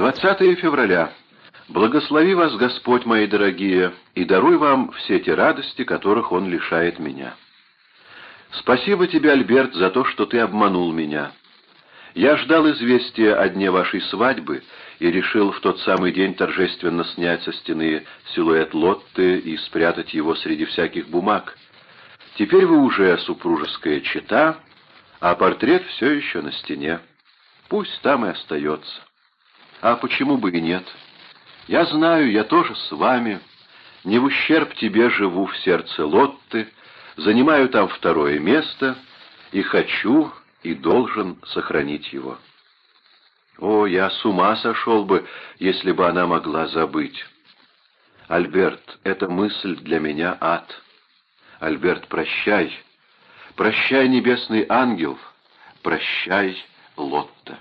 20 февраля. Благослови вас, Господь, мои дорогие, и даруй вам все те радости, которых Он лишает меня. Спасибо тебе, Альберт, за то, что ты обманул меня. Я ждал известия о дне вашей свадьбы и решил в тот самый день торжественно снять со стены силуэт Лотты и спрятать его среди всяких бумаг. Теперь вы уже супружеская чета, а портрет все еще на стене. Пусть там и остается. А почему бы и нет? Я знаю, я тоже с вами. Не в ущерб тебе живу в сердце Лотты, занимаю там второе место и хочу и должен сохранить его. О, я с ума сошел бы, если бы она могла забыть. Альберт, эта мысль для меня ад. Альберт, прощай. Прощай, небесный ангел. Прощай, Лотта.